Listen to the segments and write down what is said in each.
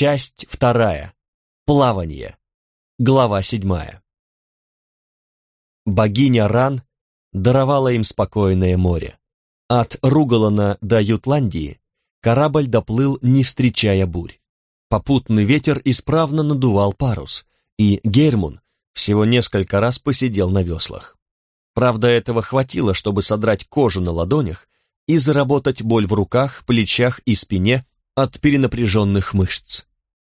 Часть вторая. Плавание. Глава седьмая. Богиня Ран даровала им спокойное море. От Ругалана до Ютландии корабль доплыл, не встречая бурь. Попутный ветер исправно надувал парус, и Гермун всего несколько раз посидел на веслах. Правда, этого хватило, чтобы содрать кожу на ладонях и заработать боль в руках, плечах и спине от перенапряженных мышц.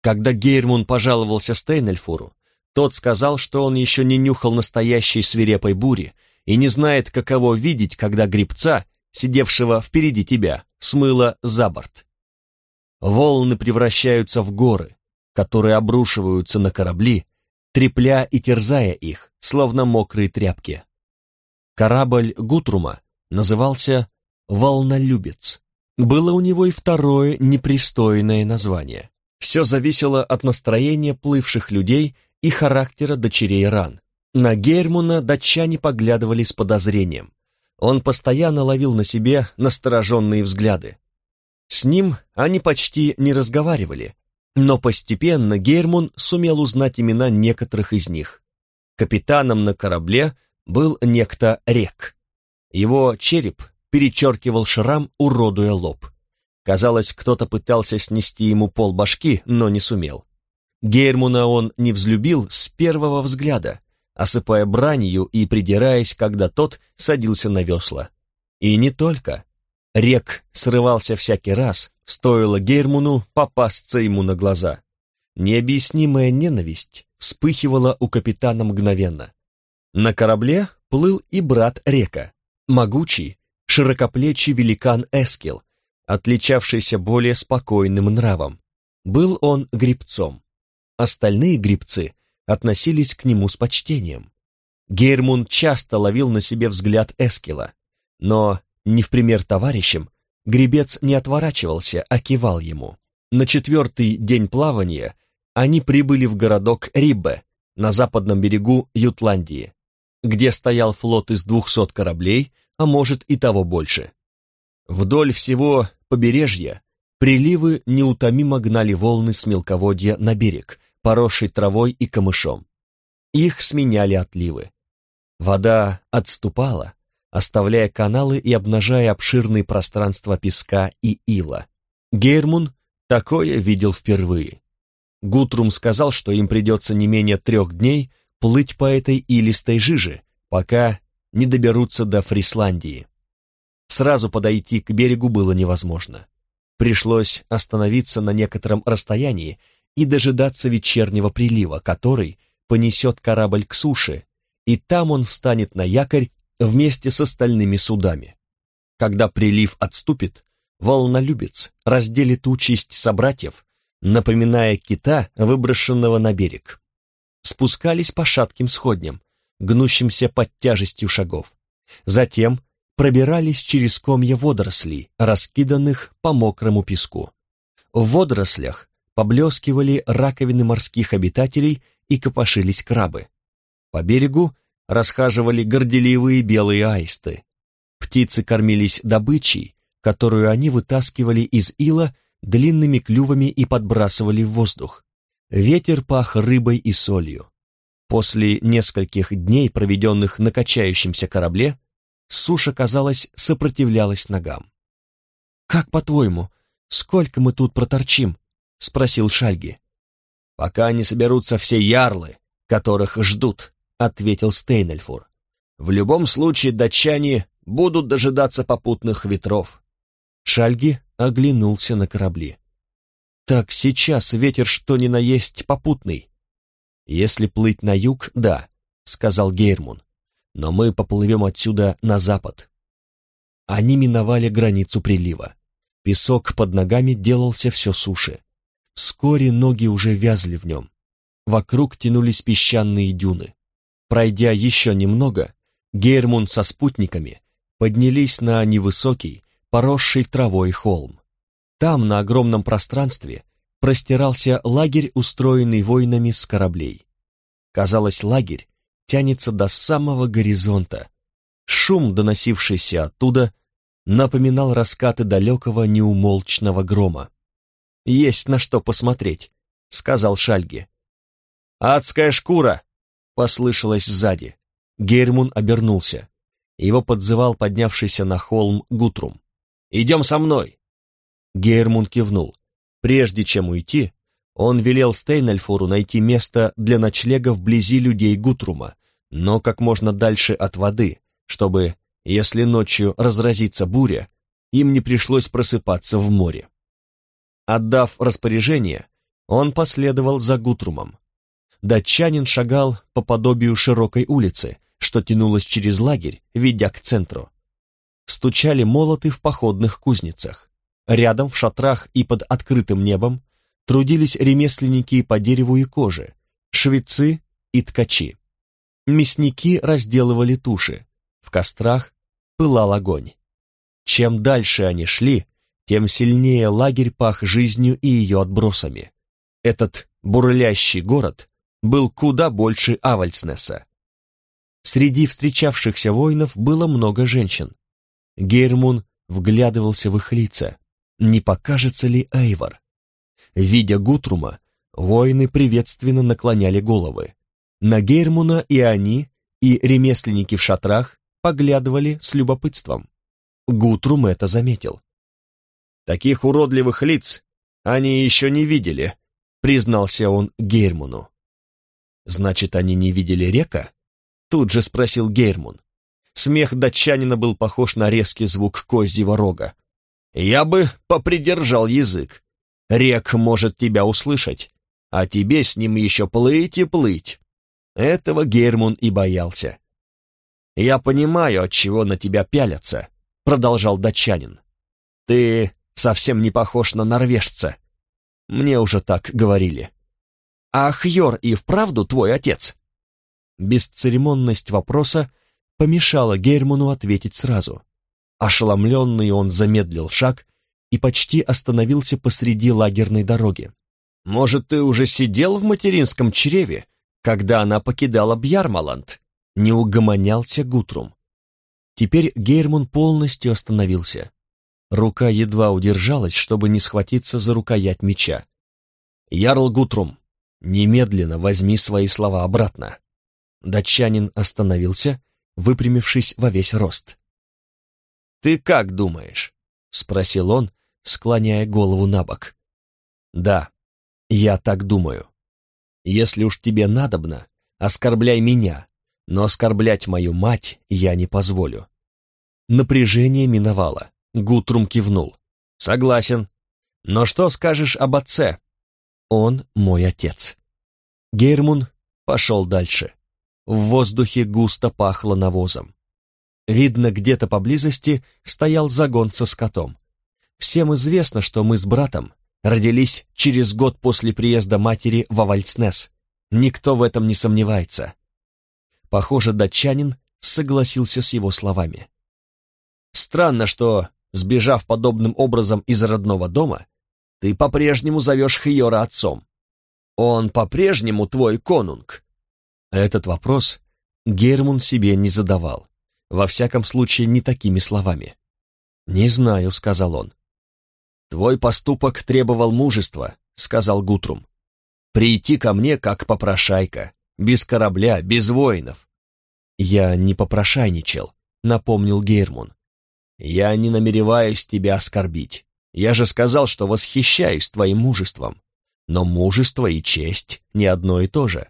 Когда Гейрмун пожаловался Стейнельфуру, тот сказал, что он еще не нюхал настоящей свирепой бури и не знает, каково видеть, когда грибца, сидевшего впереди тебя, смыло за борт. Волны превращаются в горы, которые обрушиваются на корабли, трепля и терзая их, словно мокрые тряпки. Корабль Гутрума назывался «Волнолюбец». Было у него и второе непристойное название. Все зависело от настроения плывших людей и характера дочерей Ран. На Гермуна датчане поглядывали с подозрением. Он постоянно ловил на себе настороженные взгляды. С ним они почти не разговаривали, но постепенно Гермун сумел узнать имена некоторых из них. Капитаном на корабле был некто Рек. Его череп перечеркивал шрам, уродуя лоб. Казалось, кто-то пытался снести ему пол башки, но не сумел. Гейрмуна он не взлюбил с первого взгляда, осыпая бранью и придираясь, когда тот садился на весла. И не только. Рек срывался всякий раз, стоило Гейрмуну попасться ему на глаза. Необъяснимая ненависть вспыхивала у капитана мгновенно. На корабле плыл и брат Река, могучий, широкоплечий великан Эскил, отличавшийся более спокойным нравом. Был он грибцом. Остальные грибцы относились к нему с почтением. Гейрмун часто ловил на себе взгляд Эскила, но, не в пример товарищам, гребец не отворачивался, а кивал ему. На четвертый день плавания они прибыли в городок Риббе на западном берегу Ютландии, где стоял флот из двухсот кораблей, а может и того больше. Вдоль всего побережья приливы неутомимо гнали волны с мелководья на берег, поросший травой и камышом. Их сменяли отливы. Вода отступала, оставляя каналы и обнажая обширные пространства песка и ила. Гейрмун такое видел впервые. Гутрум сказал, что им придется не менее трех дней плыть по этой илистой жиже, пока не доберутся до Фрисландии. Сразу подойти к берегу было невозможно. Пришлось остановиться на некотором расстоянии и дожидаться вечернего прилива, который понесет корабль к суше, и там он встанет на якорь вместе с остальными судами. Когда прилив отступит, волнолюбец разделит участь собратьев, напоминая кита, выброшенного на берег. Спускались по шатким сходням, гнущимся под тяжестью шагов. Затем пробирались через комья водорослей, раскиданных по мокрому песку. В водорослях поблескивали раковины морских обитателей и копошились крабы. По берегу расхаживали горделивые белые аисты. Птицы кормились добычей, которую они вытаскивали из ила длинными клювами и подбрасывали в воздух. Ветер пах рыбой и солью. После нескольких дней, проведенных на качающемся корабле, суша, казалось, сопротивлялась ногам. «Как по-твоему, сколько мы тут проторчим?» — спросил Шальги. «Пока не соберутся все ярлы, которых ждут», — ответил Стейнельфур. «В любом случае датчане будут дожидаться попутных ветров». Шальги оглянулся на корабли. «Так сейчас ветер что ни на есть попутный». «Если плыть на юг, да», — сказал Гейрмун но мы поплывем отсюда на запад. Они миновали границу прилива. Песок под ногами делался все суше. Вскоре ноги уже вязли в нем. Вокруг тянулись песчаные дюны. Пройдя еще немного, Гейрмунд со спутниками поднялись на невысокий, поросший травой холм. Там, на огромном пространстве, простирался лагерь, устроенный воинами с кораблей. Казалось, лагерь тянется до самого горизонта. Шум, доносившийся оттуда, напоминал раскаты далекого неумолчного грома. «Есть на что посмотреть», сказал Шальги. «Адская шкура!» — послышалось сзади. Гейрмун обернулся. Его подзывал поднявшийся на холм Гутрум. «Идем со мной!» Гейрмун кивнул. Прежде чем уйти, он велел Стейнальфору найти место для ночлега вблизи людей Гутрума, но как можно дальше от воды, чтобы, если ночью разразится буря, им не пришлось просыпаться в море. Отдав распоряжение, он последовал за Гутрумом. Датчанин шагал по подобию широкой улицы, что тянулась через лагерь, ведя к центру. Стучали молоты в походных кузницах. Рядом, в шатрах и под открытым небом, трудились ремесленники по дереву и коже, швецы и ткачи. Мясники разделывали туши, в кострах пылал огонь. Чем дальше они шли, тем сильнее лагерь пах жизнью и ее отбросами. Этот бурлящий город был куда больше Авальснеса. Среди встречавшихся воинов было много женщин. Гейрмун вглядывался в их лица. Не покажется ли Эйвор? Видя Гутрума, воины приветственно наклоняли головы. На Гейрмуна и они, и ремесленники в шатрах поглядывали с любопытством. Гутрум это заметил. «Таких уродливых лиц они еще не видели», — признался он Гейрмуну. «Значит, они не видели река?» — тут же спросил Гейрмун. Смех датчанина был похож на резкий звук козьего рога. «Я бы попридержал язык. Рек может тебя услышать, а тебе с ним еще плыть и плыть». Этого Гейрмун и боялся. «Я понимаю, от чего на тебя пялятся», — продолжал датчанин. «Ты совсем не похож на норвежца. Мне уже так говорили». «А Хьор и вправду твой отец?» Бесцеремонность вопроса помешала Гейрману ответить сразу. Ошеломленный он замедлил шаг и почти остановился посреди лагерной дороги. «Может, ты уже сидел в материнском чреве, когда она покидала Бьярмаланд?» Не угомонялся Гутрум. Теперь Гейрман полностью остановился. Рука едва удержалась, чтобы не схватиться за рукоять меча. «Ярл Гутрум, «Немедленно возьми свои слова обратно». Датчанин остановился, выпрямившись во весь рост. «Ты как думаешь?» — спросил он, склоняя голову на бок. «Да, я так думаю. Если уж тебе надобно, оскорбляй меня, но оскорблять мою мать я не позволю». Напряжение миновало. Гутрум кивнул. «Согласен. Но что скажешь об отце?» Он мой отец. Гейрмун пошел дальше. В воздухе густо пахло навозом. Видно, где-то поблизости стоял загон со скотом. Всем известно, что мы с братом родились через год после приезда матери в Авальцнес. Никто в этом не сомневается. Похоже, датчанин согласился с его словами. Странно, что, сбежав подобным образом из родного дома, ты по-прежнему зовешь Хьора отцом. Он по-прежнему твой конунг?» Этот вопрос Гермун себе не задавал. Во всяком случае, не такими словами. «Не знаю», — сказал он. «Твой поступок требовал мужества», — сказал Гутрум. «Прийти ко мне как попрошайка, без корабля, без воинов». «Я не попрошайничал», — напомнил Гейрмун. «Я не намереваюсь тебя оскорбить. Я же сказал, что восхищаюсь твоим мужеством. Но мужество и честь не одно и то же.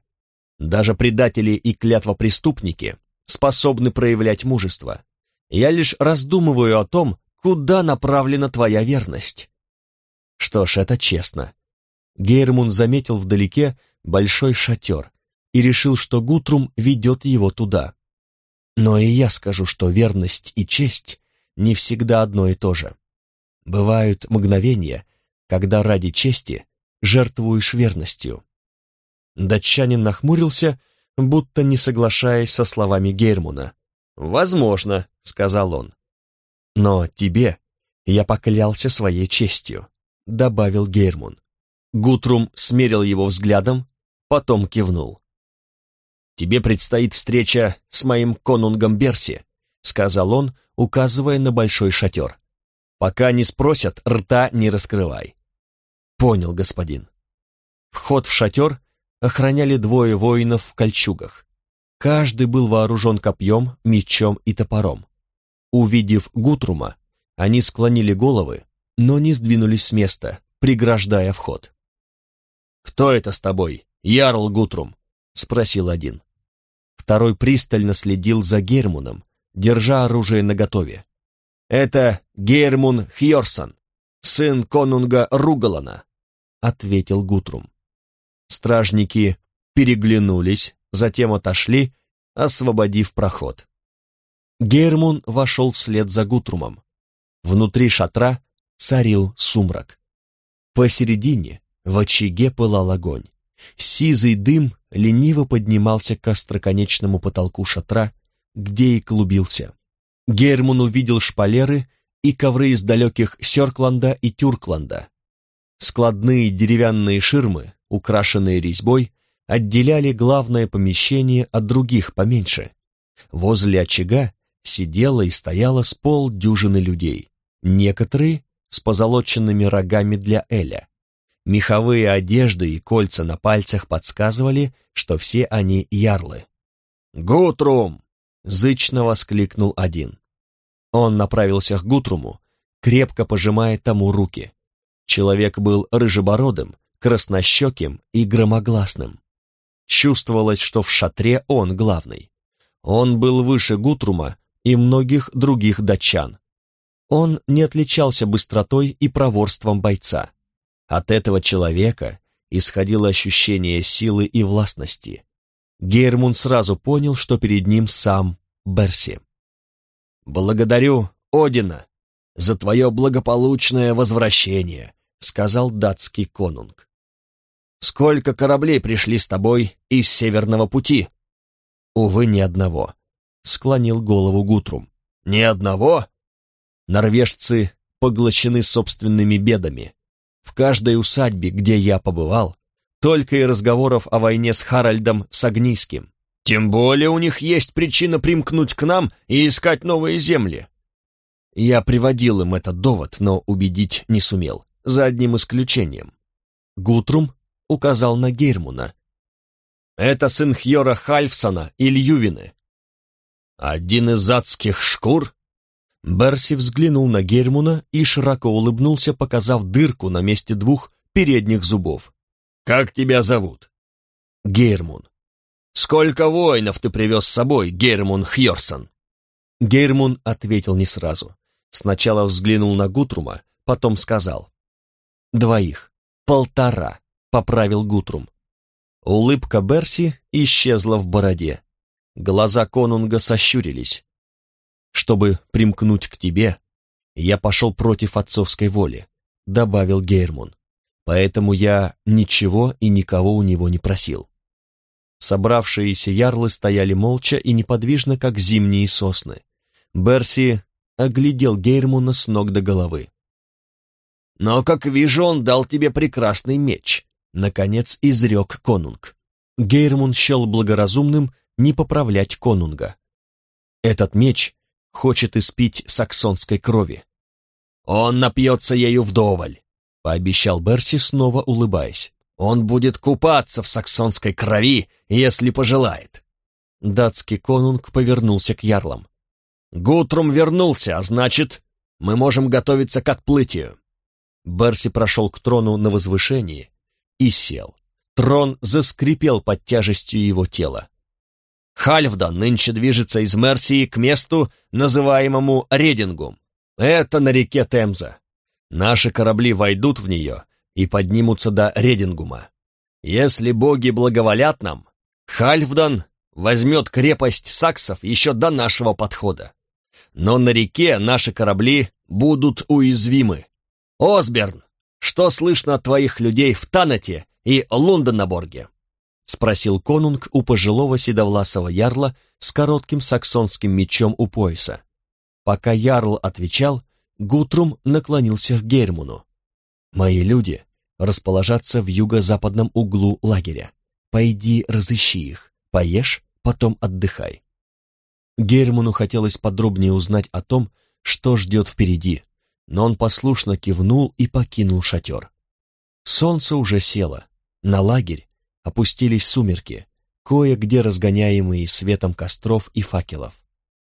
Даже предатели и клятвопреступники способны проявлять мужество. Я лишь раздумываю о том, куда направлена твоя верность. Что ж, это честно. Гейрмун заметил вдалеке большой шатер и решил, что Гутрум ведет его туда. Но и я скажу, что верность и честь не всегда одно и то же. Бывают мгновения, когда ради чести жертвуешь верностью. Датчанин нахмурился, будто не соглашаясь со словами Гермуна. «Возможно», — сказал он. «Но тебе я поклялся своей честью», — добавил Гермун. Гутрум смерил его взглядом, потом кивнул. «Тебе предстоит встреча с моим конунгом Берси», — сказал он, указывая на большой шатер. Пока не спросят, рта не раскрывай. Понял, господин. Вход в шатер охраняли двое воинов в кольчугах. Каждый был вооружен копьем, мечом и топором. Увидев Гутрума, они склонили головы, но не сдвинулись с места, преграждая вход. «Кто это с тобой, Ярл Гутрум?» — спросил один. Второй пристально следил за Гермуном, держа оружие наготове. «Это Гермун Хьорсон, сын конунга Ругалана», — ответил Гутрум. Стражники переглянулись, затем отошли, освободив проход. Гермун вошел вслед за Гутрумом. Внутри шатра царил сумрак. Посередине в очаге пылал огонь. Сизый дым лениво поднимался к остроконечному потолку шатра, где и клубился. Гермун увидел шпалеры и ковры из далеких Сёркланда и Тюркланда. Складные деревянные ширмы, украшенные резьбой, отделяли главное помещение от других поменьше. Возле очага сидело и стояло с полдюжины людей, некоторые с позолоченными рогами для Эля. Меховые одежды и кольца на пальцах подсказывали, что все они ярлы. «Гутрум!» — зычно воскликнул один. Он направился к Гутруму, крепко пожимая тому руки. Человек был рыжебородым, краснощеким и громогласным. Чувствовалось, что в шатре он главный. Он был выше Гутрума и многих других датчан. Он не отличался быстротой и проворством бойца. От этого человека исходило ощущение силы и властности. Гейрмун сразу понял, что перед ним сам Берси. «Благодарю Одина за твое благополучное возвращение», сказал датский конунг. «Сколько кораблей пришли с тобой из Северного пути?» «Увы, ни одного», — склонил голову Гутрум. «Ни одного?» Норвежцы поглощены собственными бедами. В каждой усадьбе, где я побывал, только и разговоров о войне с Харальдом Сагнийским. Тем более у них есть причина примкнуть к нам и искать новые земли. Я приводил им этот довод, но убедить не сумел, за одним исключением. Гутрум указал на Гейрмуна. Это сын Хьора Хальфсона и Льювины. Один из адских шкур? Берси взглянул на Гермуна и широко улыбнулся, показав дырку на месте двух передних зубов. «Как тебя зовут?» «Гермун». «Сколько воинов ты привез с собой, Гермун Хьорсон?» Гермун ответил не сразу. Сначала взглянул на Гутрума, потом сказал. «Двоих. Полтора», — поправил Гутрум. Улыбка Берси исчезла в бороде. Глаза конунга сощурились. Чтобы примкнуть к тебе, я пошел против отцовской воли, добавил Гейрмун. Поэтому я ничего и никого у него не просил. Собравшиеся ярлы стояли молча и неподвижно, как зимние сосны. Берси оглядел Гейрмуна с ног до головы. «Но, как вижу, он дал тебе прекрасный меч», — наконец изрек конунг. Гейрмун счел благоразумным не поправлять конунга. «Этот меч хочет испить саксонской крови. «Он напьется ею вдоволь», — пообещал Берси, снова улыбаясь. «Он будет купаться в саксонской крови, если пожелает». Датский конунг повернулся к ярлам. «Гутрум вернулся, а значит, мы можем готовиться к отплытию». Берси прошел к трону на возвышении и сел. Трон заскрипел под тяжестью его тела. Хальфдан нынче движется из Мерсии к месту, называемому Редингу. Это на реке Темза. Наши корабли войдут в нее и поднимутся до Редингума. Если боги благоволят нам, Хальфдан возьмет крепость саксов еще до нашего подхода. Но на реке наши корабли будут уязвимы. Осберн, что слышно от твоих людей в Танете и Лондоннаборге? — спросил конунг у пожилого седовласого ярла с коротким саксонским мечом у пояса. Пока ярл отвечал, Гутрум наклонился к Гермуну. «Мои люди расположатся в юго-западном углу лагеря. Пойди разыщи их, поешь, потом отдыхай». Герману хотелось подробнее узнать о том, что ждет впереди, но он послушно кивнул и покинул шатер. Солнце уже село, На лагерь опустились сумерки, кое-где разгоняемые светом костров и факелов.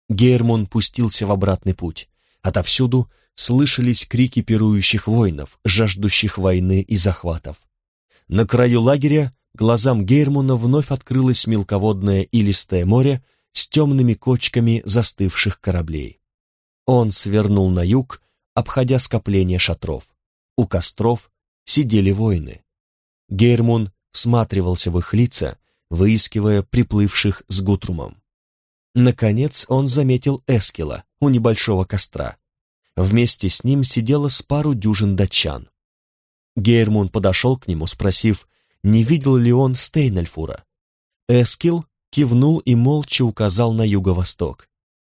Гейрмун пустился в обратный путь. Отовсюду слышались крики пирующих воинов, жаждущих войны и захватов. На краю лагеря глазам Гейрмуна вновь открылось мелководное илистое море с темными кочками застывших кораблей. Он свернул на юг, обходя скопление шатров. У костров сидели воины. Гейрмун всматривался в их лица, выискивая приплывших с Гутрумом. Наконец он заметил Эскила у небольшого костра. Вместе с ним сидело с пару дюжин датчан. Гейрмун подошел к нему, спросив, не видел ли он Стейнельфура. Эскил кивнул и молча указал на юго-восток.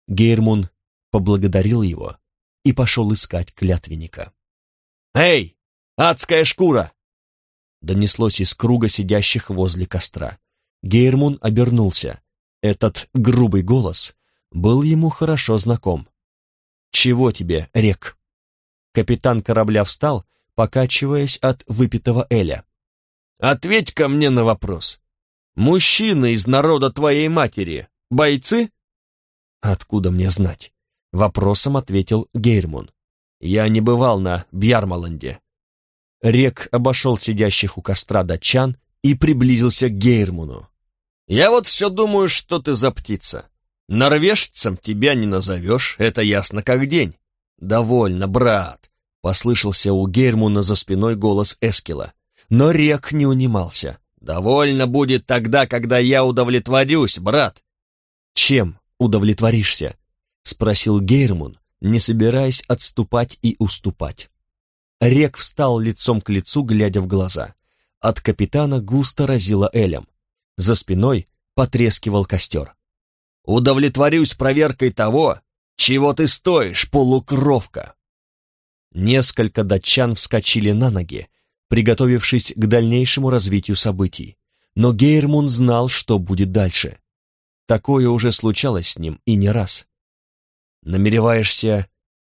Гейрмун поблагодарил его и пошел искать клятвенника. «Эй, адская шкура!» Донеслось из круга сидящих возле костра. Гейрмун обернулся. Этот грубый голос был ему хорошо знаком. «Чего тебе, рек?» Капитан корабля встал, покачиваясь от выпитого Эля. «Ответь ко мне на вопрос. Мужчины из народа твоей матери — бойцы?» «Откуда мне знать?» — вопросом ответил Гейрмун. «Я не бывал на Бьярмаланде». Рек обошел сидящих у костра датчан и приблизился к Гейрмуну. «Я вот все думаю, что ты за птица. Норвежцем тебя не назовешь, это ясно как день». «Довольно, брат», — послышался у Гейрмуна за спиной голос Эскила. Но Рек не унимался. «Довольно будет тогда, когда я удовлетворюсь, брат». «Чем удовлетворишься?» — спросил Гейрмун, не собираясь отступать и уступать. Рек встал лицом к лицу, глядя в глаза. От капитана густо разило Элем. За спиной потрескивал костер. «Удовлетворюсь проверкой того, чего ты стоишь, полукровка!» Несколько датчан вскочили на ноги, приготовившись к дальнейшему развитию событий. Но Гейрмун знал, что будет дальше. Такое уже случалось с ним и не раз. «Намереваешься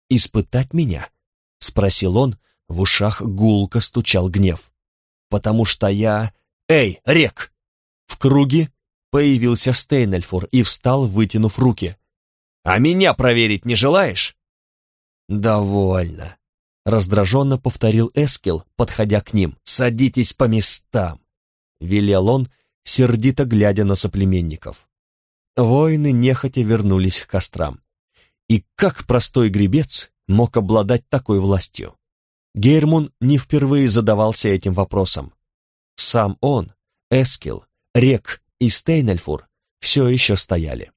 испытать меня?» — спросил он, в ушах гулко стучал гнев. «Потому что я... Эй, Рек!» В круге появился Стейнельфур и встал, вытянув руки. «А меня проверить не желаешь?» «Довольно», — раздраженно повторил Эскил, подходя к ним. «Садитесь по местам», — велел он, сердито глядя на соплеменников. Воины нехотя вернулись к кострам. И как простой гребец мог обладать такой властью? Гейрмун не впервые задавался этим вопросом. Сам он, Эскил, Рек и Стейнельфур все еще стояли.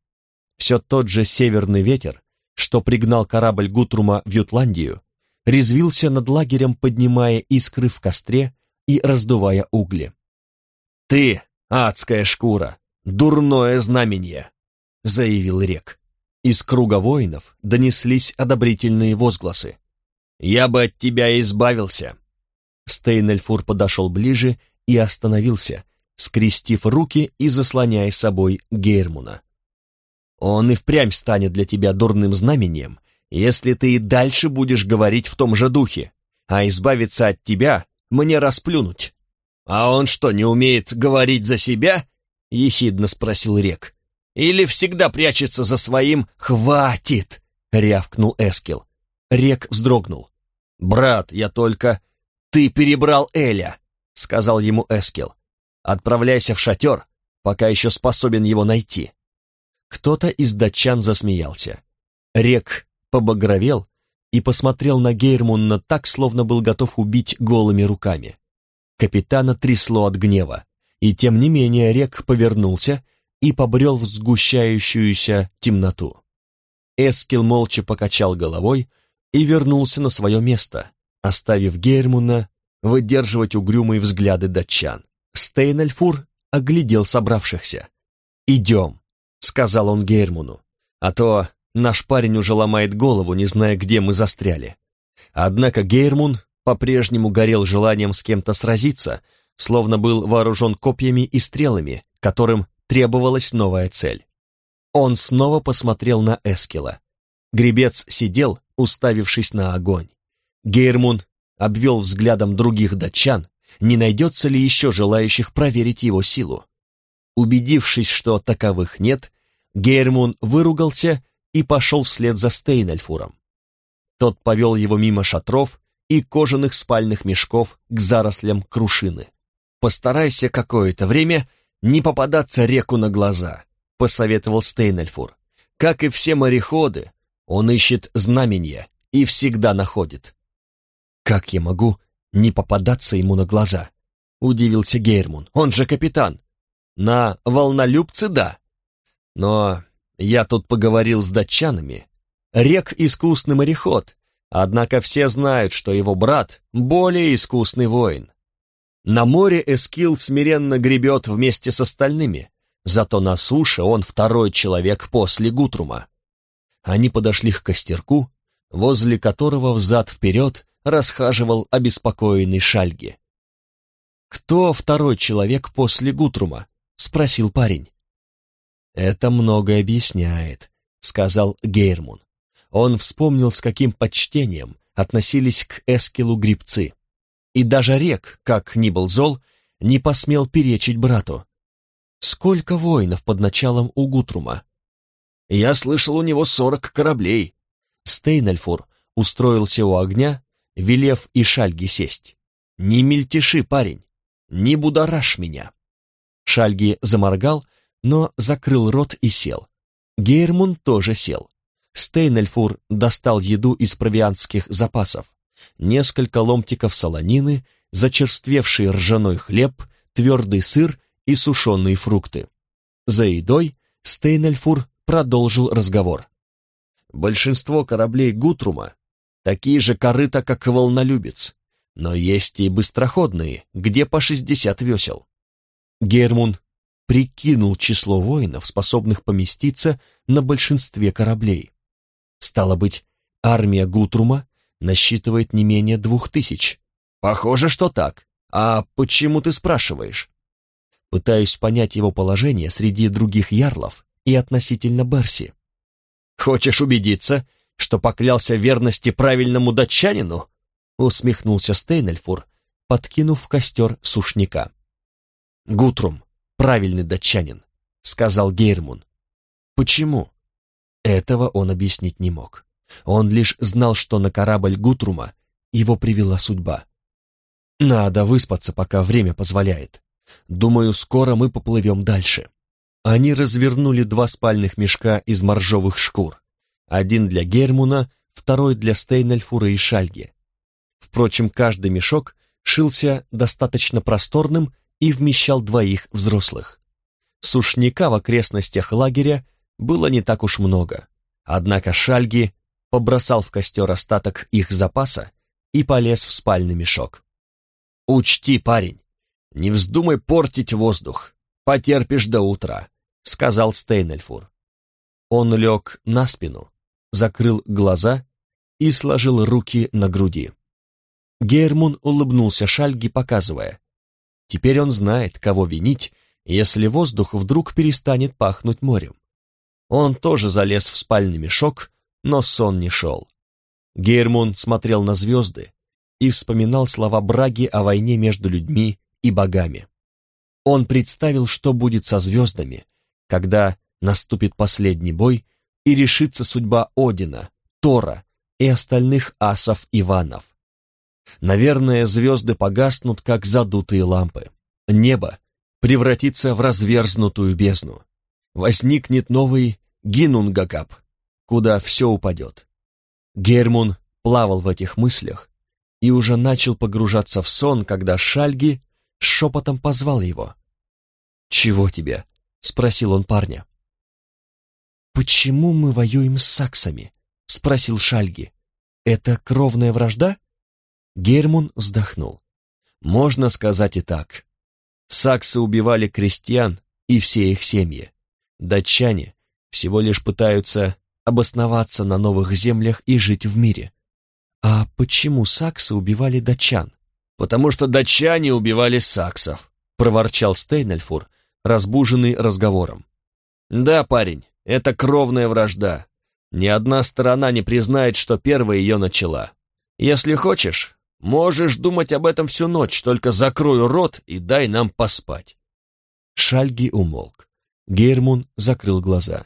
Все тот же северный ветер, что пригнал корабль Гутрума в Ютландию, резвился над лагерем, поднимая искры в костре и раздувая угли. «Ты, адская шкура, дурное знамение!» — заявил Рек. Из круга воинов донеслись одобрительные возгласы. «Я бы от тебя избавился!» Стейнельфур подошел ближе и остановился, скрестив руки и заслоняя собой Гейрмуна. «Он и впрямь станет для тебя дурным знамением, если ты и дальше будешь говорить в том же духе, а избавиться от тебя мне расплюнуть». «А он что, не умеет говорить за себя?» — ехидно спросил Рек. «Или всегда прячется за своим «хватит!» — рявкнул Эскил. Рек вздрогнул. «Брат, я только...» «Ты перебрал Эля!» — сказал ему Эскил. «Отправляйся в шатер, пока еще способен его найти». Кто-то из датчан засмеялся. Рек побагровел и посмотрел на Гейрмунна так, словно был готов убить голыми руками. Капитана трясло от гнева, и тем не менее Рек повернулся и побрел в сгущающуюся темноту. Эскил молча покачал головой, и вернулся на свое место, оставив Гейрмуна выдерживать угрюмые взгляды датчан. Стейнельфур оглядел собравшихся. «Идем», — сказал он Гейрмуну, «а то наш парень уже ломает голову, не зная, где мы застряли». Однако Гейрмун по-прежнему горел желанием с кем-то сразиться, словно был вооружен копьями и стрелами, которым требовалась новая цель. Он снова посмотрел на Эскила. Гребец сидел, уставившись на огонь. Гейрмун обвел взглядом других датчан не найдется ли еще желающих проверить его силу. Убедившись, что таковых нет, Гейрмун выругался и пошел вслед за Стейнальфуром. Тот повел его мимо шатров и кожаных спальных мешков к зарослям крушины. «Постарайся какое-то время не попадаться реку на глаза», — посоветовал Стейнальфур. «Как и все мореходы, он ищет знамения и всегда находит». «Как я могу не попадаться ему на глаза?» — удивился Гейрмун. «Он же капитан». «На волнолюбце, да. Но я тут поговорил с датчанами. Рек — искусный мореход, однако все знают, что его брат — более искусный воин. На море Эскил смиренно гребет вместе с остальными, зато на суше он второй человек после Гутрума. Они подошли к костерку, возле которого взад-вперед расхаживал обеспокоенный Шальги. «Кто второй человек после Гутрума?» — спросил парень. «Это многое объясняет», — сказал Гейрмун. Он вспомнил, с каким почтением относились к Эскилу грибцы. И даже рек, как ни был зол, не посмел перечить брату. Сколько воинов под началом у Гутрума? Я слышал, у него сорок кораблей. Стейнельфур устроился у огня, велев и шальги сесть. «Не мельтеши, парень, не будоражь меня!» Шальги заморгал, но закрыл рот и сел. Гейрмун тоже сел. Стейнельфур достал еду из провианских запасов. Несколько ломтиков солонины, зачерствевший ржаной хлеб, твердый сыр и сушеные фрукты. За едой Стейнельфур продолжил разговор. Большинство кораблей Гутрума такие же корыта, как волнолюбец, но есть и быстроходные, где по шестьдесят весел. Гермун прикинул число воинов, способных поместиться на большинстве кораблей. Стало быть, армия Гутрума насчитывает не менее двух тысяч. Похоже, что так. А почему ты спрашиваешь? Пытаюсь понять его положение среди других ярлов и относительно Берси. Хочешь убедиться, что поклялся верности правильному датчанину? Усмехнулся Стейнельфур, подкинув в костер сушняка. Гутрум, правильный датчанин, сказал Гейрмун. Почему? Этого он объяснить не мог. Он лишь знал, что на корабль Гутрума его привела судьба. Надо выспаться, пока время позволяет. Думаю, скоро мы поплывем дальше. Они развернули два спальных мешка из моржовых шкур. Один для Гермуна, второй для Стейнельфура и Шальги. Впрочем, каждый мешок шился достаточно просторным и вмещал двоих взрослых. Сушняка в окрестностях лагеря было не так уж много, однако Шальги побросал в костер остаток их запаса и полез в спальный мешок. «Учти, парень, не вздумай портить воздух, потерпишь до утра», — сказал Стейнельфур. Он лег на спину, закрыл глаза и сложил руки на груди. Гермун улыбнулся Шальги, показывая, Теперь он знает, кого винить, если воздух вдруг перестанет пахнуть морем. Он тоже залез в спальный мешок, но сон не шел. Гейрмун смотрел на звезды и вспоминал слова Браги о войне между людьми и богами. Он представил, что будет со звездами, когда наступит последний бой и решится судьба Одина, Тора и остальных асов Иванов. Наверное, звезды погаснут, как задутые лампы. Небо превратится в разверзнутую бездну. Возникнет новый Гинунгакап, куда все упадет. Гермун плавал в этих мыслях и уже начал погружаться в сон, когда Шальги шепотом позвал его. «Чего тебе?» — спросил он парня. «Почему мы воюем с саксами?» — спросил Шальги. «Это кровная вражда?» Гермун вздохнул. Можно сказать и так. Саксы убивали крестьян и все их семьи. Датчане всего лишь пытаются обосноваться на новых землях и жить в мире. А почему саксы убивали датчан? Потому что датчане убивали саксов, проворчал Стейнельфур, разбуженный разговором. Да, парень, это кровная вражда. Ни одна сторона не признает, что первая ее начала. Если хочешь, Можешь думать об этом всю ночь, только закрой рот и дай нам поспать. Шальги умолк. Гейрмун закрыл глаза.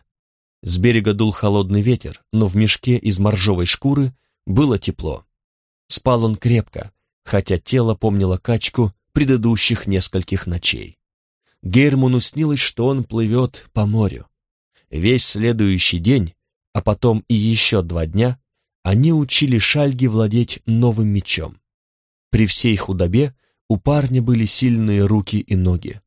С берега дул холодный ветер, но в мешке из моржовой шкуры было тепло. Спал он крепко, хотя тело помнило качку предыдущих нескольких ночей. Гейрмуну снилось, что он плывет по морю. Весь следующий день, а потом и еще два дня, они учили Шальги владеть новым мечом. При всей худобе у парня были сильные руки и ноги.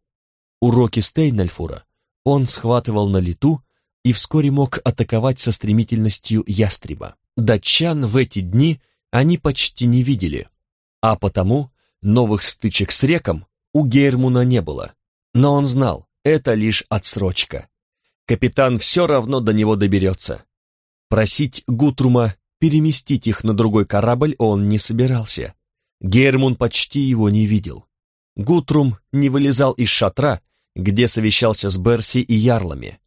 Уроки Стейнальфура он схватывал на лету и вскоре мог атаковать со стремительностью ястреба. Датчан в эти дни они почти не видели, а потому новых стычек с реком у Гейрмуна не было. Но он знал, это лишь отсрочка. Капитан все равно до него доберется. Просить Гутрума переместить их на другой корабль он не собирался. Гермун почти его не видел. Гутрум не вылезал из шатра, где совещался с Берси и ярлами.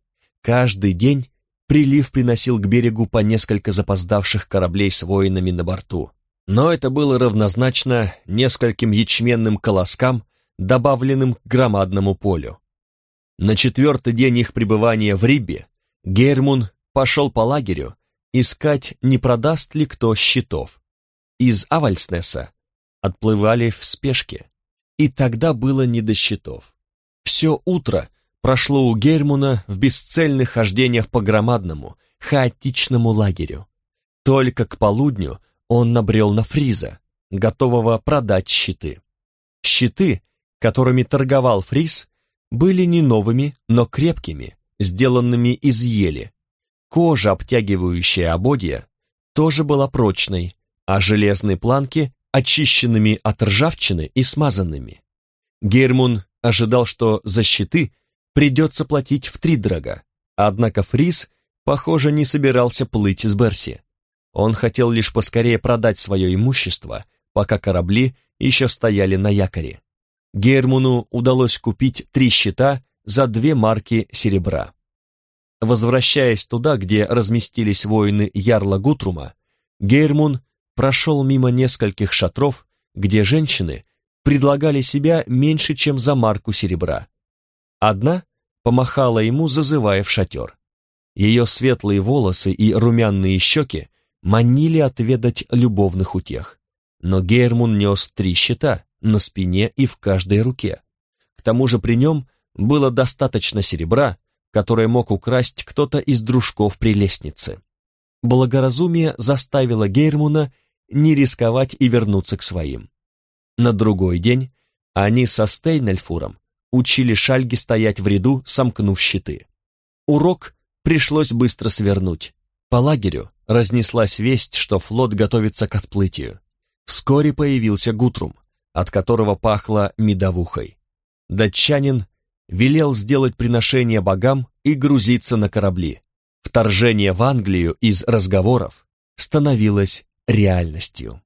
Каждый день прилив приносил к берегу по несколько запоздавших кораблей с воинами на борту. Но это было равнозначно нескольким ячменным колоскам, добавленным к громадному полю. На четвертый день их пребывания в Риббе Гермун пошел по лагерю искать, не продаст ли кто щитов. Из Авальснеса отплывали в спешке, и тогда было не до счетов. Все утро прошло у Гермуна в бесцельных хождениях по громадному, хаотичному лагерю. Только к полудню он набрел на Фриза, готового продать щиты. Щиты, которыми торговал Фриз, были не новыми, но крепкими, сделанными из ели. Кожа, обтягивающая ободья, тоже была прочной, а железные планки очищенными от ржавчины и смазанными. Гермун ожидал, что за щиты придется платить в три втридорога, однако Фрис, похоже, не собирался плыть из Берси. Он хотел лишь поскорее продать свое имущество, пока корабли еще стояли на якоре. Гермуну удалось купить три щита за две марки серебра. Возвращаясь туда, где разместились воины Ярла Гутрума, Гермун прошел мимо нескольких шатров, где женщины предлагали себя меньше, чем за марку серебра. Одна помахала ему, зазывая в шатер. Ее светлые волосы и румяные щеки манили отведать любовных утех. Но Гермун нес три щита на спине и в каждой руке. К тому же при нем было достаточно серебра, которое мог украсть кто-то из дружков при лестнице. Благоразумие заставило Гейрмуна не рисковать и вернуться к своим. На другой день они со Стейнельфуром учили шальги стоять в ряду, сомкнув щиты. Урок пришлось быстро свернуть. По лагерю разнеслась весть, что флот готовится к отплытию. Вскоре появился Гутрум, от которого пахло медовухой. Датчанин велел сделать приношение богам и грузиться на корабли. Вторжение в Англию из разговоров становилось реальностью.